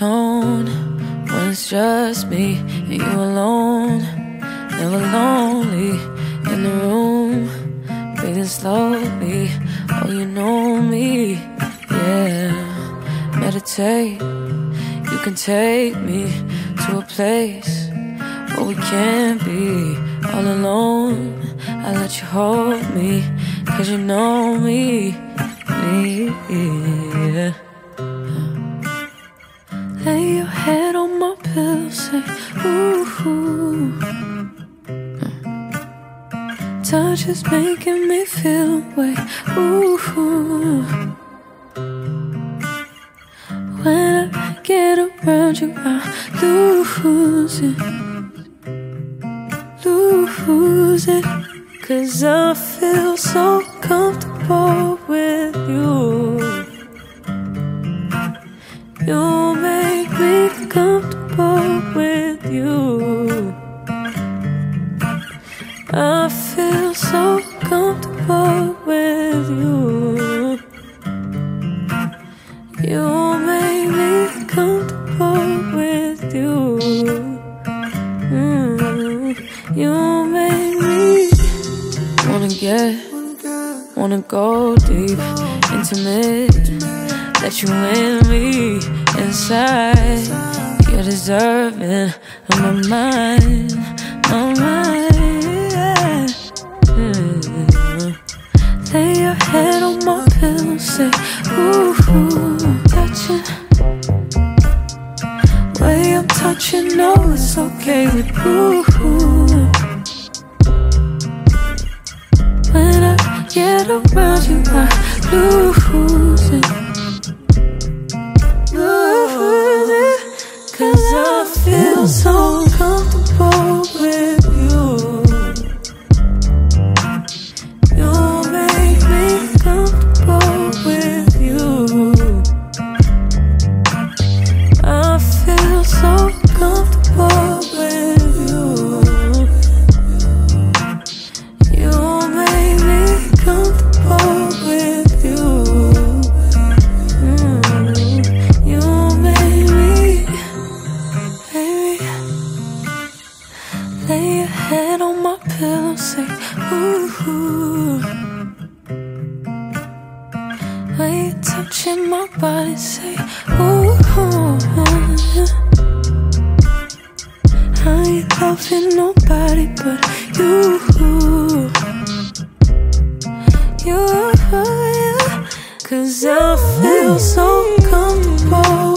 tone when it's just me and you alone. Never lonely in the room, breathing slowly. Oh, you know me, yeah. Meditate, you can take me to a place where we can't be all alone. I let you hold me, cause you know me, me, yeah. Lay your head on my pillow, say, ooh. Touch is making me feel away, ooh. When I get around you, I lose it, lose it. Cause I feel so comfortable with you. You I feel so comfortable with you. You make me comfortable with you. Mm. You make me wanna get, wanna go deep, intimate. Let you in me inside. You're deserving of my mind, my mind. Lay your head on my pillow, say, ooh, touching. Way I'm touching, no, it's okay with you. When I get around you, I lose it. Lose it. Cause I feel so Lay your head on my pillow, say, ooh. Are you touching my body, say, ooh. I ain't loving nobody but you. You, yeah. Cause I feel so comfortable